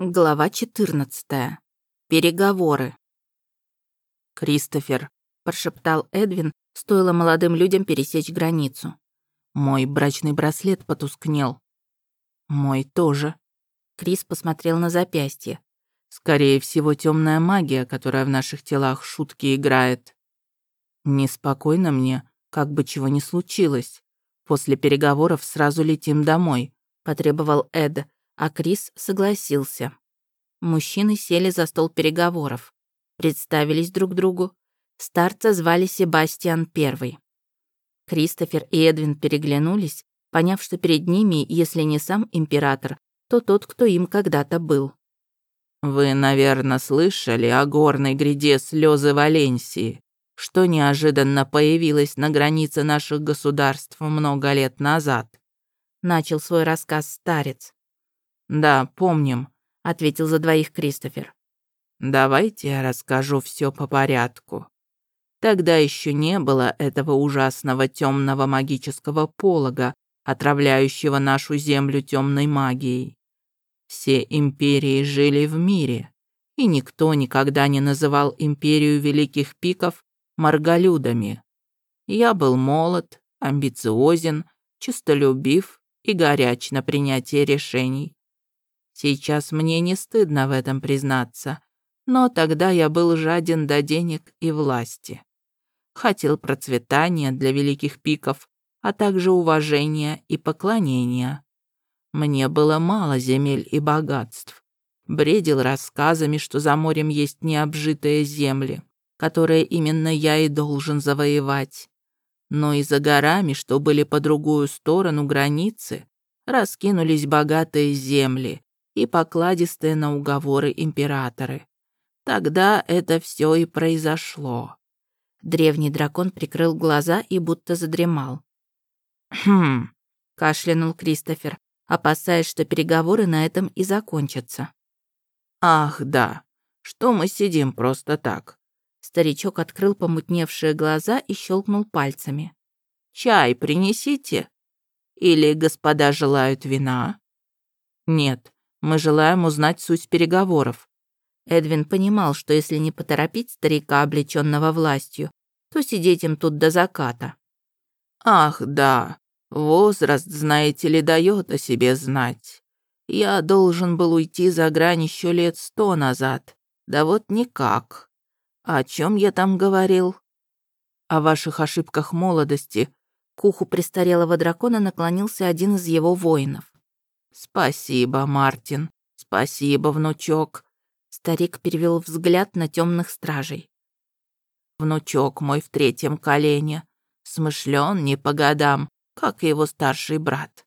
Глава 14. Переговоры. «Кристофер», — прошептал Эдвин, стоило молодым людям пересечь границу. «Мой брачный браслет потускнел». «Мой тоже». Крис посмотрел на запястье. «Скорее всего, темная магия, которая в наших телах шутки играет». «Неспокойно мне, как бы чего ни случилось. После переговоров сразу летим домой», — потребовал Эд, а Крис согласился. Мужчины сели за стол переговоров, представились друг другу. Старца звали Себастьян Первый. Кристофер и Эдвин переглянулись, поняв, что перед ними, если не сам император, то тот, кто им когда-то был. «Вы, наверное, слышали о горной гряде слезы Валенсии, что неожиданно появилась на границе наших государств много лет назад», начал свой рассказ старец. «Да, помним», — ответил за двоих Кристофер. «Давайте я расскажу все по порядку. Тогда еще не было этого ужасного темного магического полога, отравляющего нашу землю темной магией. Все империи жили в мире, и никто никогда не называл империю Великих Пиков марголюдами. Я был молод, амбициозен, честолюбив и горяч на принятие решений. Сейчас мне не стыдно в этом признаться, но тогда я был жаден до денег и власти. Хотел процветания для великих пиков, а также уважения и поклонения. Мне было мало земель и богатств. Бредил рассказами, что за морем есть необжитые земли, которые именно я и должен завоевать. Но и за горами, что были по другую сторону границы, раскинулись богатые земли, и покладистые на уговоры императоры. Тогда это все и произошло. Древний дракон прикрыл глаза и будто задремал. «Хм», — кашлянул Кристофер, опасаясь, что переговоры на этом и закончатся. «Ах, да, что мы сидим просто так?» Старичок открыл помутневшие глаза и щелкнул пальцами. «Чай принесите? Или господа желают вина?» «Нет, мы желаем узнать суть переговоров». Эдвин понимал, что если не поторопить старика, облеченного властью, то сидеть им тут до заката. «Ах, да, возраст, знаете ли, дает о себе знать. Я должен был уйти за грань еще лет сто назад. Да вот никак. О чем я там говорил?» «О ваших ошибках молодости», к уху престарелого дракона наклонился один из его воинов. «Спасибо, Мартин. Спасибо, внучок». Старик перевел взгляд на темных стражей. «Внучок мой в третьем колене. Смышлен не по годам, как и его старший брат.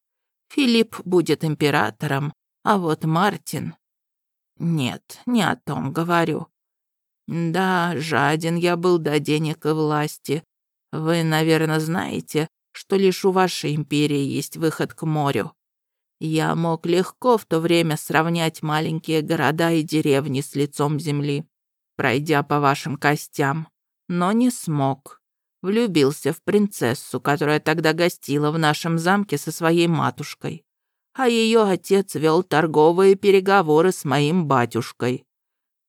Филипп будет императором, а вот Мартин... Нет, не о том говорю. Да, жаден я был до денег и власти. Вы, наверное, знаете, что лишь у вашей империи есть выход к морю. Я мог легко в то время сравнять маленькие города и деревни с лицом земли, пройдя по вашим костям, но не смог. Влюбился в принцессу, которая тогда гостила в нашем замке со своей матушкой, а ее отец вел торговые переговоры с моим батюшкой.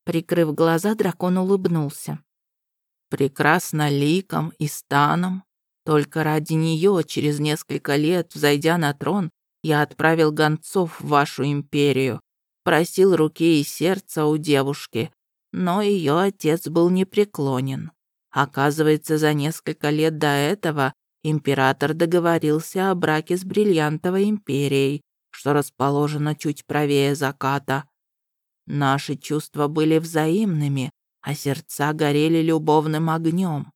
Прикрыв глаза, дракон улыбнулся. Прекрасно ликом и станом. Только ради нее через несколько лет, взойдя на трон, я отправил гонцов в вашу империю, просил руки и сердца у девушки, но ее отец был непреклонен. Оказывается, за несколько лет до этого император договорился о браке с бриллиантовой империей, что расположена чуть правее заката. Наши чувства были взаимными, а сердца горели любовным огнем.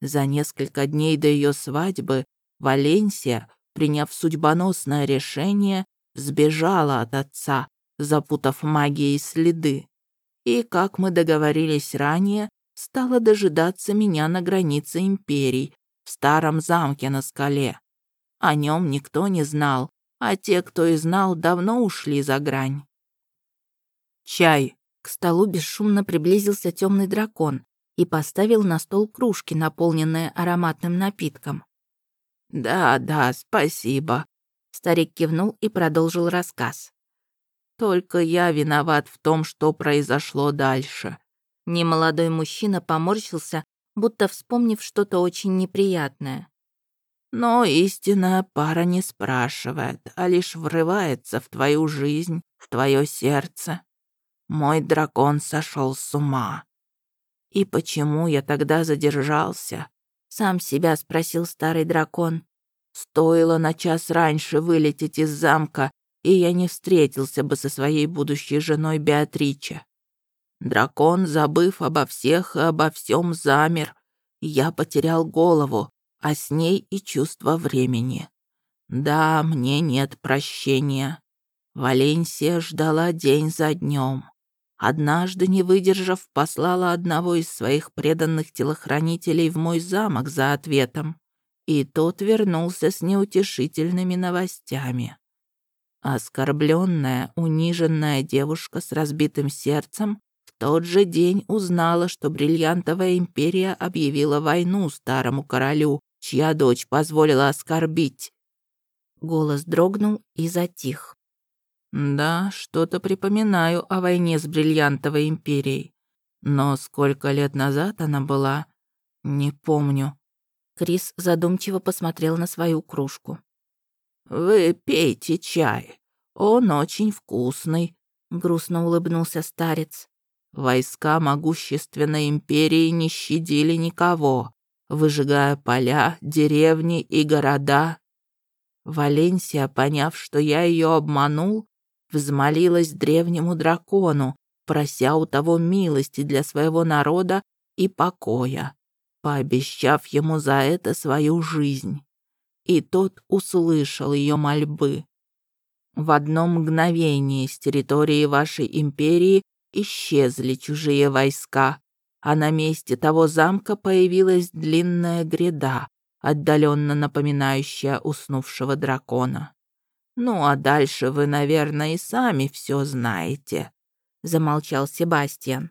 За несколько дней до ее свадьбы Валенсия приняв судьбоносное решение, сбежала от отца, запутав магией следы. И, как мы договорились ранее, стала дожидаться меня на границе империй, в старом замке на скале. О нем никто не знал, а те, кто и знал, давно ушли за грань. «Чай!» К столу бесшумно приблизился темный дракон и поставил на стол кружки, наполненные ароматным напитком. «Да, да, спасибо». Старик кивнул и продолжил рассказ. Только я виноват в том, что произошло дальше». Немолодой мужчина поморщился, будто вспомнив что-то очень неприятное. Но истинная пара не спрашивает, а лишь врывается в твою жизнь, в твое сердце. Мой дракон сошел с ума. И почему я тогда задержался? Сам себя спросил старый дракон. Стоило на час раньше вылететь из замка, и я не встретился бы со своей будущей женой Беатриче. Дракон, забыв обо всех и обо всем, замер. Я потерял голову, а с ней и чувство времени. Да, мне нет прощения. Валенсия ждала день за днем. Однажды, не выдержав, послала одного из своих преданных телохранителей в мой замок за ответом, и тот вернулся с неутешительными новостями. Оскорбленная, униженная девушка с разбитым сердцем в тот же день узнала, что Бриллиантовая империя объявила войну старому королю чья дочь позволила оскорбить». Голос дрогнул и затих. «Да, что-то припоминаю о войне с Бриллиантовой империей. Но сколько лет назад она была, не помню». Крис задумчиво посмотрел на свою кружку. «Вы пейте чай. Он очень вкусный», — грустно улыбнулся старец. «Войска могущественной империи не щадили никого выжигая поля, деревни и города. Валенсия, поняв, что я ее обманул, взмолилась древнему дракону, прося у того милости для своего народа и покоя, пообещав ему за это свою жизнь. И тот услышал ее мольбы. В одно мгновение с территории вашей империи исчезли чужие войска, а на месте того замка появилась длинная гряда, отдаленно напоминающая уснувшего дракона. «Ну, а дальше вы, наверное, и сами все знаете», — замолчал Себастьян.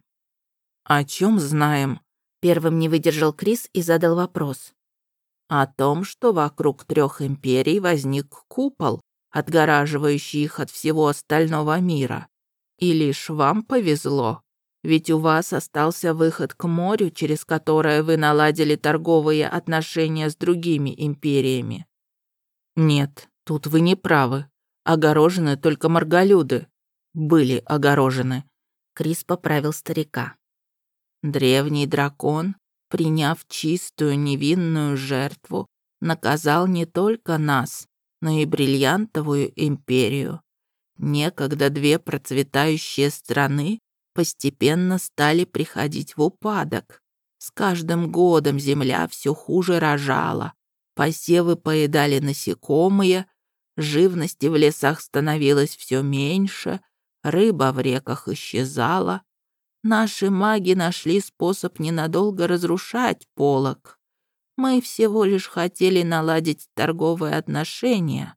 «О чем знаем?» — первым не выдержал Крис и задал вопрос. «О том, что вокруг трех империй возник купол, отгораживающий их от всего остального мира. И лишь вам повезло, ведь у вас остался выход к морю, через которое вы наладили торговые отношения с другими империями. Нет, тут вы не правы. Огорожены только марголюды. Были огорожены. Крис поправил старика. Древний дракон, приняв чистую невинную жертву, наказал не только нас, но и бриллиантовую империю. Некогда две процветающие страны постепенно стали приходить в упадок. С каждым годом земля все хуже рожала, посевы поедали насекомые, живности в лесах становилось все меньше, рыба в реках исчезала. Наши маги нашли способ ненадолго разрушать полог. Мы всего лишь хотели наладить торговые отношения,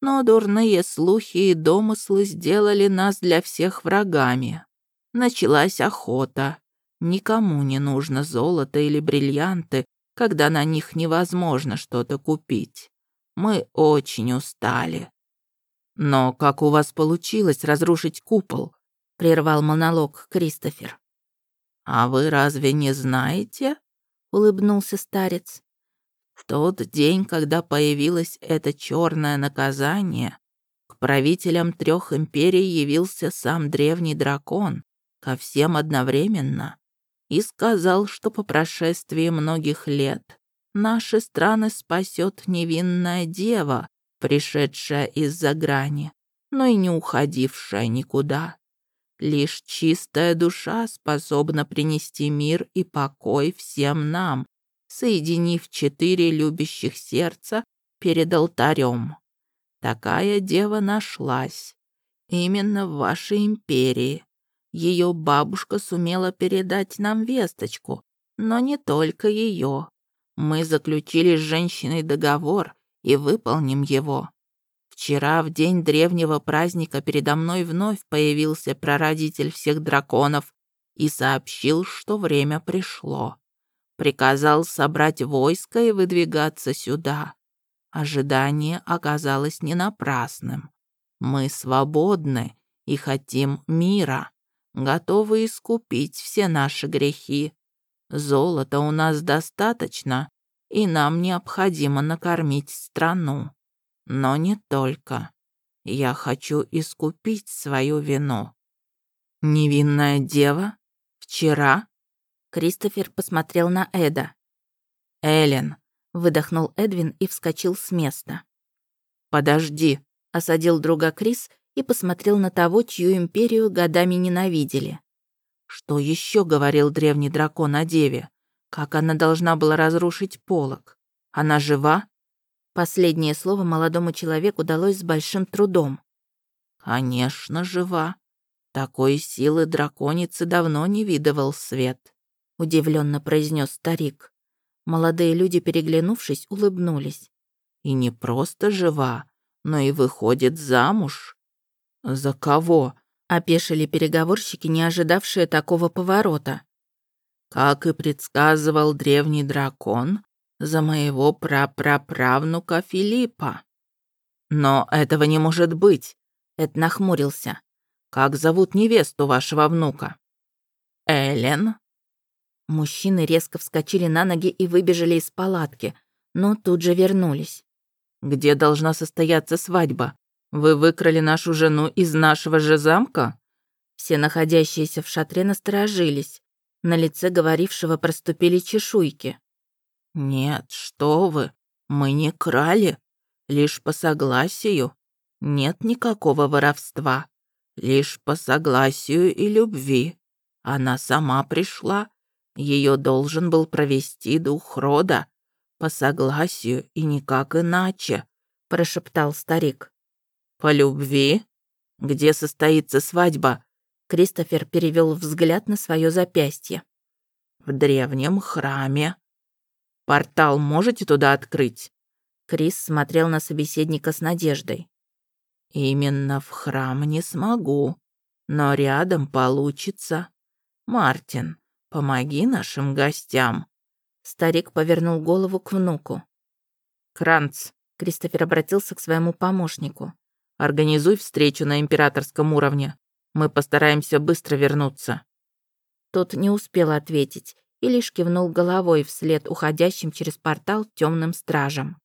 но дурные слухи и домыслы сделали нас для всех врагами. Началась охота. Никому не нужно золото или бриллианты, когда на них невозможно что-то купить. Мы очень устали. Но как у вас получилось разрушить купол? прервал монолог Кристофер. А вы разве не знаете? улыбнулся старец. В тот день, когда появилось это черное наказание, к правителям трех империй явился сам древний дракон ко всем одновременно и сказал, что по прошествии многих лет наши страны спасет невинная дева, пришедшая из-за грани, но и не уходившая никуда. Лишь чистая душа способна принести мир и покой всем нам, соединив четыре любящих сердца перед алтарем. Такая дева нашлась именно в вашей империи, ее бабушка сумела передать нам весточку, но не только ее. Мы заключили с женщиной договор и выполним его. Вчера, в день древнего праздника, передо мной вновь появился прародитель всех драконов и сообщил, что время пришло. Приказал собрать войско и выдвигаться сюда. Ожидание оказалось не напрасным. Мы свободны и хотим мира, готовы искупить все наши грехи. Золота у нас достаточно, и нам необходимо накормить страну. Но не только. Я хочу искупить свою вину. Невинная дева? Вчера? Кристофер посмотрел на Эда. Элен, выдохнул Эдвин и вскочил с места. Подожди, осадил друга Крис и посмотрел на того, чью империю годами ненавидели. Что еще говорил древний дракон о деве? Как она должна была разрушить полог? Она жива? Последнее слово молодому человеку удалось с большим трудом. Конечно, жива. Такой силы драконицы давно не видывал свет, удивленно произнес старик. Молодые люди, переглянувшись, улыбнулись. И не просто жива, но и выходит замуж. За кого? Опешили переговорщики, не ожидавшие такого поворота. Как и предсказывал древний дракон, за моего прапраправнука Филиппа. Но этого не может быть. Эд нахмурился. Как зовут невесту вашего внука? Элен. Мужчины резко вскочили на ноги и выбежали из палатки, но тут же вернулись. Где должна состояться свадьба? Вы выкрали нашу жену из нашего же замка? Все находящиеся в шатре насторожились. На лице говорившего проступили чешуйки. «Нет, что вы, мы не крали, лишь по согласию. Нет никакого воровства, лишь по согласию и любви. Она сама пришла, ее должен был провести дух рода, по согласию и никак иначе», — прошептал старик. «По любви? Где состоится свадьба?» Кристофер перевел взгляд на свое запястье. «В древнем храме», Портал можете туда открыть?» Крис смотрел на собеседника с надеждой. «Именно в храм не смогу, но рядом получится. Мартин, помоги нашим гостям». Старик повернул голову к внуку. «Кранц», — Кристофер обратился к своему помощнику. «Организуй встречу на императорском уровне. Мы постараемся быстро вернуться». Тот не успел ответить и лишь кивнул головой вслед уходящим через портал темным стражам.